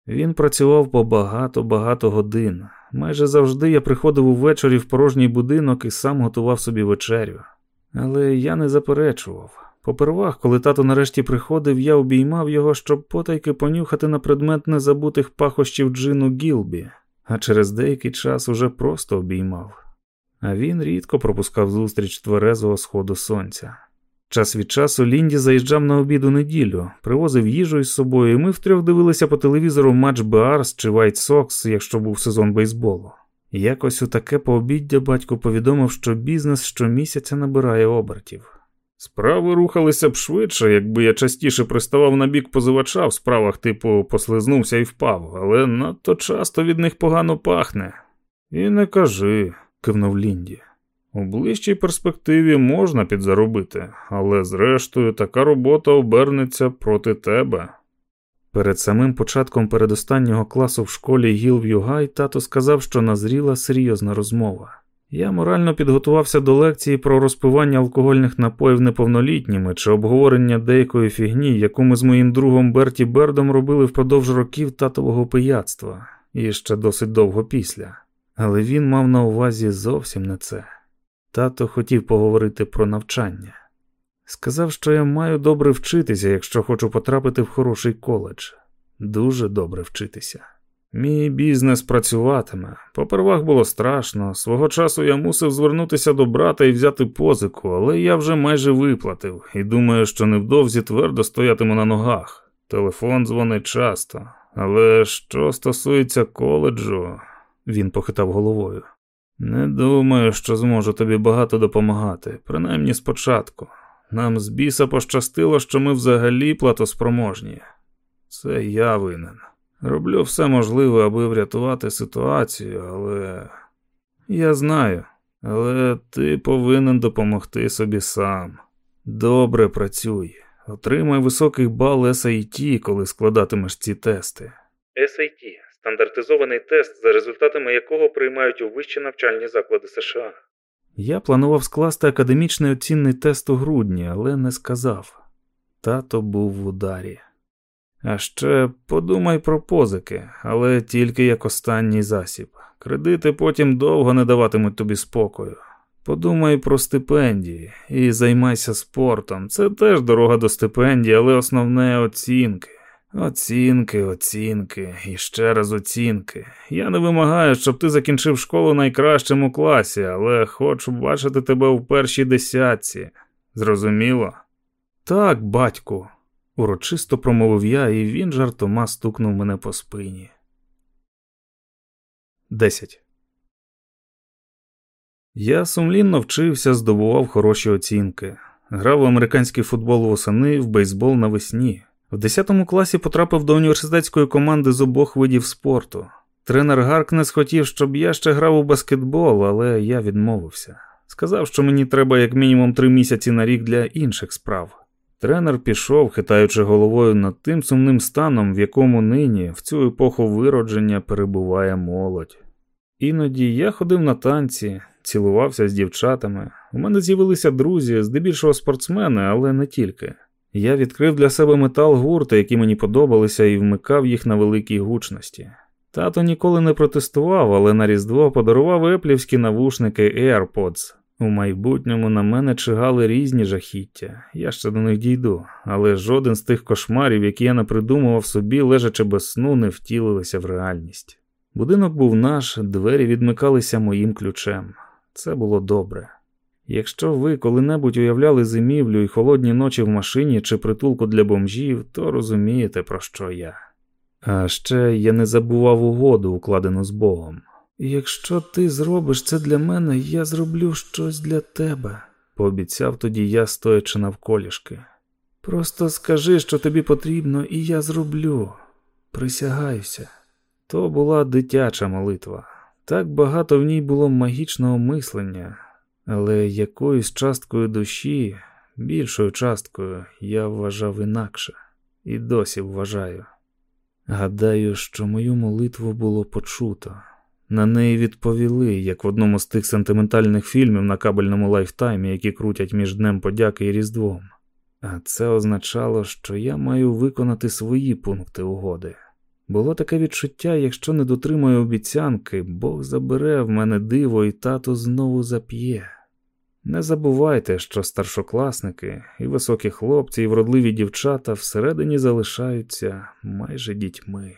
Він працював по багато-багато годин. Майже завжди я приходив увечері в порожній будинок і сам готував собі вечерю. Але я не заперечував. Попервах, коли тато нарешті приходив, я обіймав його, щоб потайки понюхати на предмет незабутих пахощів джину Гілбі, а через деякий час уже просто обіймав. А він рідко пропускав зустріч тверезого сходу сонця. Час від часу Лінді заїжджав на обід у неділю, привозив їжу із собою, і ми втрьох дивилися по телевізору матч Беарс чи Вайт Сокс, якщо був сезон бейсболу. Якось у таке пообіддя батько повідомив, що бізнес щомісяця набирає обертів. Справи рухалися б швидше, якби я частіше приставав на бік позивача в справах типу послизнувся і впав, але надто часто від них погано пахне. І не кажи, кивнув Лінді. У ближчій перспективі можна підзаробити, але зрештою така робота обернеться проти тебе. Перед самим початком передостаннього класу в школі Гілв'ю Гай тато сказав, що назріла серйозна розмова. Я морально підготувався до лекції про розпивання алкогольних напоїв неповнолітніми чи обговорення деякої фігні, яку ми з моїм другом Берті Бердом робили впродовж років татового пияцтва, і ще досить довго після. Але він мав на увазі зовсім не це. Тато хотів поговорити про навчання. Сказав, що я маю добре вчитися, якщо хочу потрапити в хороший коледж. Дуже добре вчитися. Мій бізнес працюватиме. Попервах було страшно. Свого часу я мусив звернутися до брата і взяти позику, але я вже майже виплатив і думаю, що невдовзі твердо стоятиму на ногах. Телефон дзвонить часто. Але що стосується коледжу, він похитав головою. Не думаю, що зможу тобі багато допомагати, принаймні спочатку. Нам з біса пощастило, що ми взагалі платоспроможні. Це я винен. Роблю все можливе, аби врятувати ситуацію, але я знаю, але ти повинен допомогти собі сам. Добре працюй, отримай високий бал SAT, коли складатимеш ці тести. SAT – стандартизований тест, за результатами якого приймають у вищі навчальні заклади США. Я планував скласти академічний оцінний тест у грудні, але не сказав. Тато був в ударі. А ще подумай про позики, але тільки як останній засіб. Кредити потім довго не даватимуть тобі спокою. Подумай про стипендії і займайся спортом. Це теж дорога до стипендії, але основне оцінки. Оцінки, оцінки і ще раз оцінки. Я не вимагаю, щоб ти закінчив школу найкращим у класі, але хочу бачити тебе у першій десятці. Зрозуміло? Так, батьку, урочисто промовив я, і він жартома стукнув мене по спині. 10. Я сумлінно вчився, здобував хороші оцінки. Грав в американський футбол восени, в бейсбол навесні. В 10 класі потрапив до університетської команди з обох видів спорту. Тренер Гаркнес хотів, щоб я ще грав у баскетбол, але я відмовився. Сказав, що мені треба як мінімум три місяці на рік для інших справ. Тренер пішов, хитаючи головою над тим сумним станом, в якому нині, в цю епоху виродження, перебуває молодь. Іноді я ходив на танці, цілувався з дівчатами. У мене з'явилися друзі, здебільшого спортсмени, але не тільки. Я відкрив для себе метал гурти, які мені подобалися, і вмикав їх на великій гучності. Тато ніколи не протестував, але на Різдво подарував еплівські навушники AirPods. У майбутньому на мене чигали різні жахіття, я ще до них дійду, але жоден з тих кошмарів, які я напридумував собі, лежачи без сну, не втілилися в реальність. Будинок був наш, двері відмикалися моїм ключем. Це було добре. Якщо ви коли-небудь уявляли зимівлю і холодні ночі в машині чи притулку для бомжів, то розумієте, про що я. А ще я не забував угоду, укладену з Богом. Якщо ти зробиш це для мене, я зроблю щось для тебе, пообіцяв тоді я, стоячи навколішки. Просто скажи, що тобі потрібно, і я зроблю. Присягаюся. То була дитяча молитва. Так багато в ній було магічного мислення, але якоюсь часткою душі, більшою часткою, я вважав інакше і досі вважаю. Гадаю, що мою молитву було почуто. На неї відповіли, як в одному з тих сентиментальних фільмів на кабельному лайфтаймі, які крутять між Днем Подяки і Різдвом. А це означало, що я маю виконати свої пункти угоди. Було таке відчуття, якщо не дотримую обіцянки, Бог забере в мене диво і тато знову зап'є. Не забувайте, що старшокласники і високі хлопці, і вродливі дівчата всередині залишаються майже дітьми.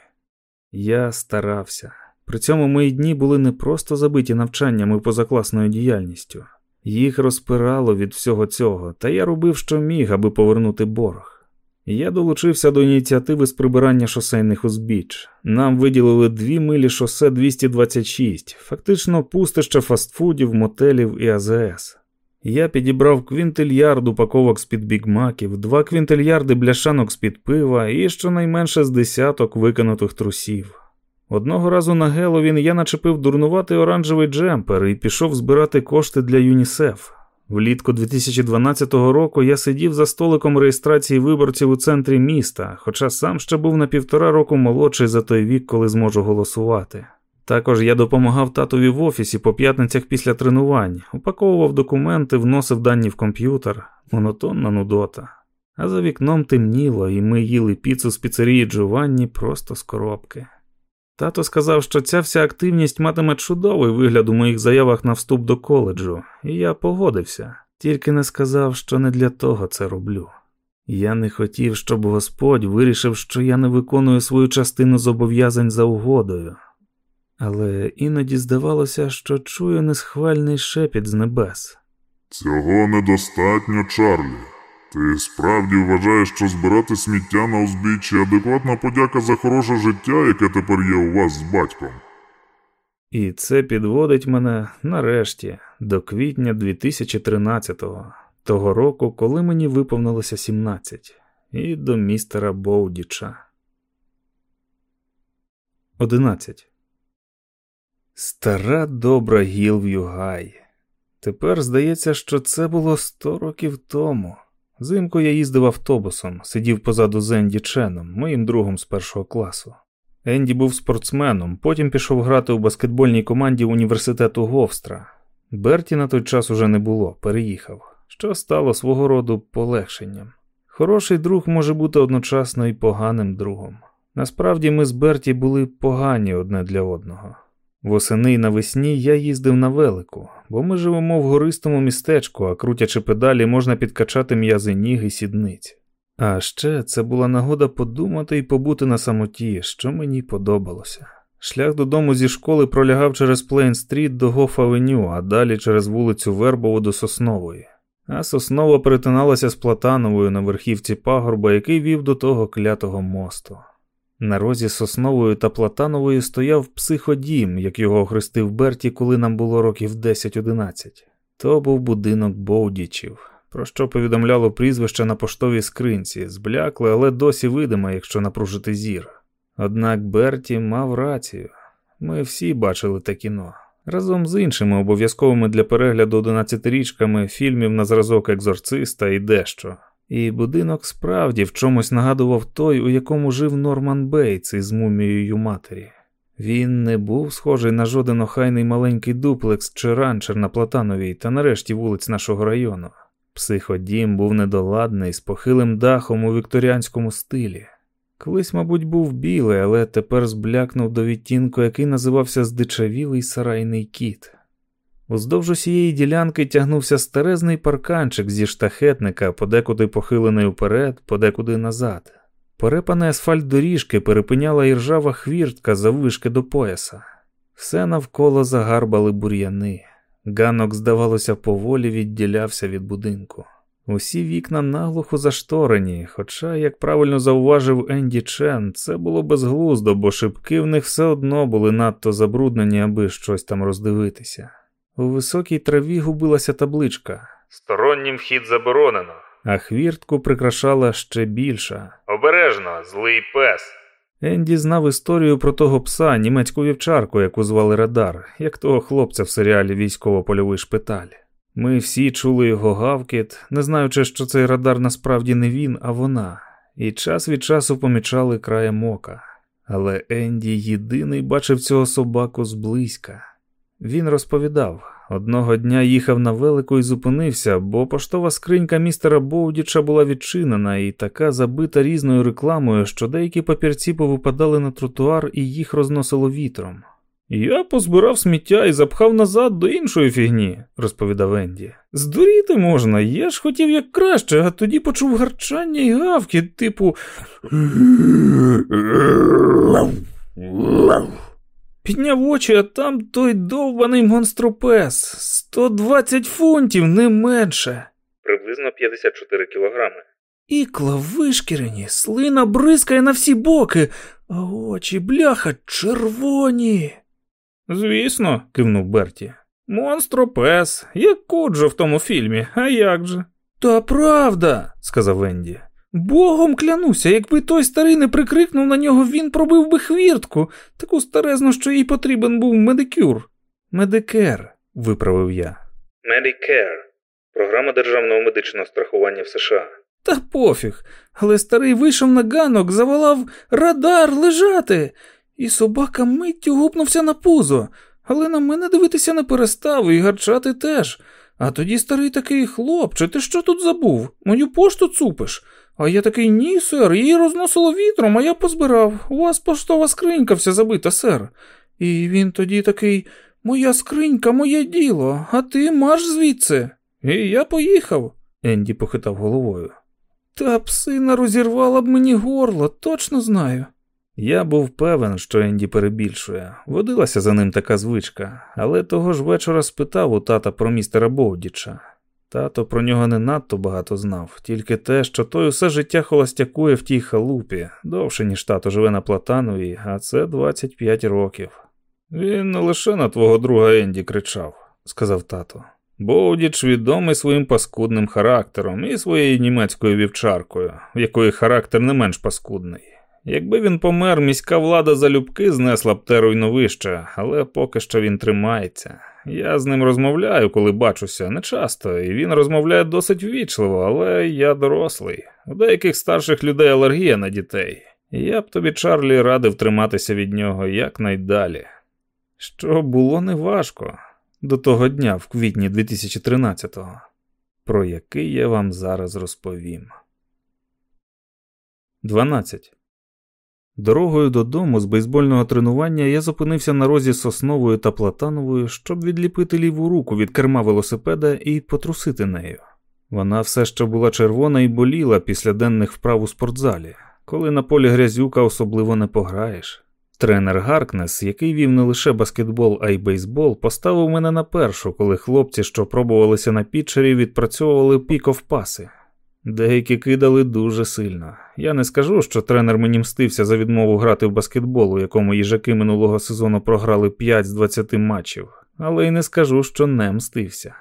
Я старався. При цьому мої дні були не просто забиті навчанням і позакласною діяльністю. Їх розпирало від всього цього, та я робив, що міг, аби повернути борг. Я долучився до ініціативи з прибирання шосейних узбіч. Нам виділили дві милі шосе 226, фактично пустище фастфудів, мотелів і АЗС. Я підібрав квінтильярд упаковок з-під бігмаків, два квінтильярди бляшанок з-під пива і щонайменше з десяток викинутих трусів. Одного разу на Геловін я начепив дурнуватий оранжевий джемпер і пішов збирати кошти для ЮНІСЕФ. Влітку 2012 року я сидів за столиком реєстрації виборців у центрі міста, хоча сам ще був на півтора року молодший за той вік, коли зможу голосувати. Також я допомагав татові в офісі по п'ятницях після тренувань, упаковував документи, вносив дані в комп'ютер, монотонна нудота. А за вікном темніло, і ми їли піцу з піцерії Джованні просто з коробки. Тато сказав, що ця вся активність матиме чудовий вигляд у моїх заявах на вступ до коледжу, і я погодився, тільки не сказав, що не для того це роблю. Я не хотів, щоб Господь вирішив, що я не виконую свою частину зобов'язань за угодою, але іноді здавалося, що чую несхвальний шепіт з небес. Цього недостатньо, Чарлі. Ти справді вважаєш, що збирати сміття на узбіччі адекватна подяка за хороше життя, яке тепер є у вас з батьком. І це підводить мене нарешті до квітня 2013-го, того року, коли мені виповнилося 17, і до містера Боудіча. 11. Стара добра Гілв'ю Гай. Тепер здається, що це було сто років тому. Зимку я їздив автобусом, сидів позаду з Енді Ченом, моїм другом з першого класу. Енді був спортсменом, потім пішов грати у баскетбольній команді університету Говстра. Берті на той час уже не було, переїхав, що стало свого роду полегшенням. Хороший друг може бути одночасно і поганим другом. Насправді ми з Берті були погані одне для одного. Восени й навесні я їздив на велику, бо ми живемо в гористому містечку, а крутячи педалі, можна підкачати м'язи ніг і сідниць. А ще це була нагода подумати і побути на самоті, що мені подобалося. Шлях додому зі школи пролягав через Плейн-стріт до Гоф-авеню, а далі через вулицю Вербову до Соснової. А Соснова перетиналася з Платановою на верхівці пагорба, який вів до того клятого мосту. На розі сосновою та платановою стояв психодім, як його охрестив Берті, коли нам було років 10-11. То був будинок Боудічів, про що повідомляло прізвище на поштовій скринці, зблякле, але досі видиме, якщо напружити зір. Однак Берті мав рацію. Ми всі бачили те кіно. Разом з іншими обов'язковими для перегляду 11-річками фільмів на зразок екзорциста і дещо. І будинок справді в чомусь нагадував той, у якому жив Норман Бейтс із мумією матері. Він не був схожий на жоден охайний маленький дуплекс чи ранчер на Платановій та нарешті вулиць нашого району. Психодім був недоладний з похилим дахом у вікторіанському стилі. Колись, мабуть, був білий, але тепер зблякнув до відтінку, який називався здичавілий сарайний кіт. Уздовж усієї ділянки тягнувся старезний парканчик зі штахетника, подекуди похилений уперед, подекуди назад. Перепаний асфальт доріжки перепиняла іржава хвіртка заввишки до пояса. Все навколо загарбали бур'яни. Ганок, здавалося, поволі відділявся від будинку. Усі вікна наглухо зашторені, хоча, як правильно зауважив Енді Чен, це було безглуздо, бо шибки в них все одно були надто забруднені, аби щось там роздивитися. У високій траві губилася табличка Стороннім вхід заборонено, а хвіртку прикрашала ще більша. Обережно, злий пес. Енді знав історію про того пса, німецьку вівчарку, яку звали Радар, як того хлопця в серіалі Військово-польовий шпиталь. Ми всі чули його гавкіт, не знаючи, що цей радар насправді не він, а вона, і час від часу помічали краєм ока. Але Енді єдиний бачив цього собаку зблизька. Він розповідав, одного дня їхав на велику і зупинився, бо поштова скринька містера Боудіча була відчинена і така забита різною рекламою, що деякі папірці повипадали на тротуар і їх розносило вітром. Я позбирав сміття і запхав назад до іншої фігні, розповідав Енді. Здуріти можна, я ж хотів як краще, а тоді почув гарчання і гавки, типу. Підняв очі, а там той довбаний монстропес. 120 фунтів, не менше. Приблизно 54 кілограми. Ікла вишкірені, слина бризкає на всі боки, а очі, бляха, червоні. Звісно, кивнув Берті. Монстропес, як Куджо в тому фільмі, а як же? Та правда, сказав Енді. Богом клянуся, якби той старий не прикрикнув на нього, він пробив би хвіртку, таку старезну, що їй потрібен був медикюр. Медикер, виправив я. Medicare – програма державного медичного страхування в США. Та пофіг, але старий вийшов на ганок, заволав радар лежати, і собака миттю гупнувся на пузо, але на мене дивитися не перестав і гарчати теж. А тоді старий такий хлопче, ти що тут забув? Мою пошту цупиш. А я такий ні, сер, її розносило вітром, а я позбирав. У вас поштова скринька вся забита, сер. І він тоді такий Моя скринька, моє діло, а ти марш звідси. І я поїхав. Енді похитав головою. Та псина розірвала б мені горло, точно знаю. Я був певен, що Енді перебільшує. Водилася за ним така звичка, але того ж вечора спитав у тата про містера Боудіча. Тато про нього не надто багато знав, тільки те, що той усе життя холостякує в тій халупі, довше, ніж тато живе на Платановій, а це 25 років. Він не лише на твого друга Енді кричав, сказав тато. Боудіч відомий своїм паскудним характером і своєю німецькою вівчаркою, в якої характер не менш паскудний. Якби він помер, міська влада залюбки знесла б те руйновище, але поки що він тримається. Я з ним розмовляю, коли бачуся, не часто, і він розмовляє досить ввічливо, але я дорослий. У деяких старших людей алергія на дітей. Я б тобі, Чарлі, радив триматися від нього якнайдалі. Що було неважко до того дня в квітні 2013-го, про який я вам зараз розповім. 12. Дорогою додому з бейсбольного тренування я зупинився на розі сосновою та платановою, щоб відліпити ліву руку від керма велосипеда і потрусити нею. Вона все ще була червона і боліла після денних вправ у спортзалі, коли на полі грязюка особливо не пограєш. Тренер Гаркнес, який вів не лише баскетбол, а й бейсбол, поставив мене на першу, коли хлопці, що пробувалися на пітчері, відпрацьовували піков паси. Деякі кидали дуже сильно. Я не скажу, що тренер мені мстився за відмову грати в баскетбол, у якому їжаки минулого сезону програли 5 з 20 матчів, але й не скажу, що не мстився.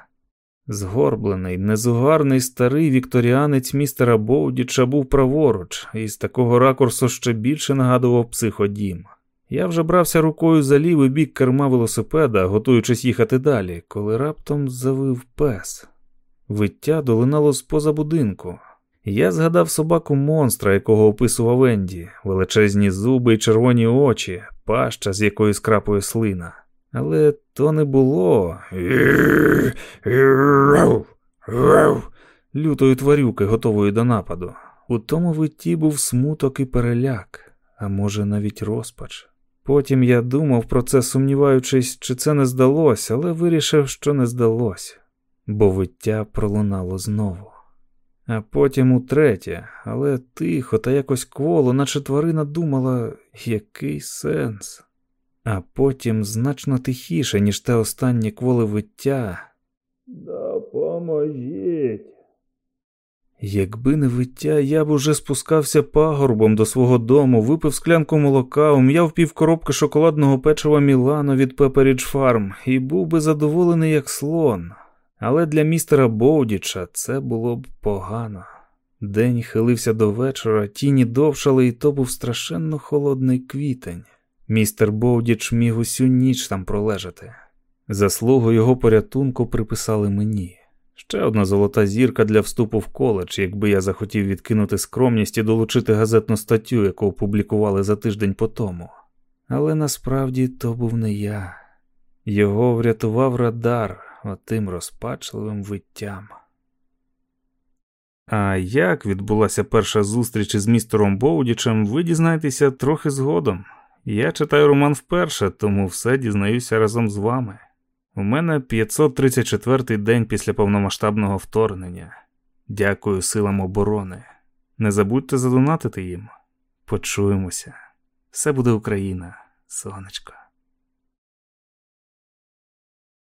Згорблений, незугарний старий вікторіанець містера Боудіча був праворуч, і з такого ракурсу ще більше нагадував психодім. Я вже брався рукою за лівий бік керма велосипеда, готуючись їхати далі, коли раптом завив пес. Виття долинало з поза будинку. Я згадав собаку монстра, якого описував Енді, величезні зуби й червоні очі, паща, з якої скрапує слина. Але то не було лютої тварюки, готової до нападу. У тому витті був смуток і переляк, а може навіть розпач. Потім я думав про це, сумніваючись, чи це не здалося, але вирішив, що не здалося, бо виття пролунало знову. А потім утретє, але тихо та якось кволо, наче тварина думала, який сенс. А потім значно тихіше, ніж те останнє кволе виття. Допоможіть. Якби не виття, я б уже спускався пагорбом до свого дому, випив склянку молока, ум'яв півкоробки шоколадного печива Мілано від Пеперідж Фарм і був би задоволений як слон. Але для містера Боудіча це було б погано. День хилився до вечора, тіні довшали, і то був страшенно холодний квітень. Містер Боудіч міг усю ніч там пролежати. Заслугу його порятунку приписали мені. Ще одна золота зірка для вступу в коледж, якби я захотів відкинути скромність і долучити газетну статтю, яку опублікували за тиждень по тому. Але насправді то був не я. Його врятував радар отим розпачливим виттям. А як відбулася перша зустріч із містером Боудічем, ви дізнаєтеся трохи згодом. Я читаю роман вперше, тому все дізнаюся разом з вами. У мене 534-й день після повномасштабного вторгнення. Дякую силам оборони. Не забудьте задонатити їм. Почуємося. Все буде Україна, сонечко.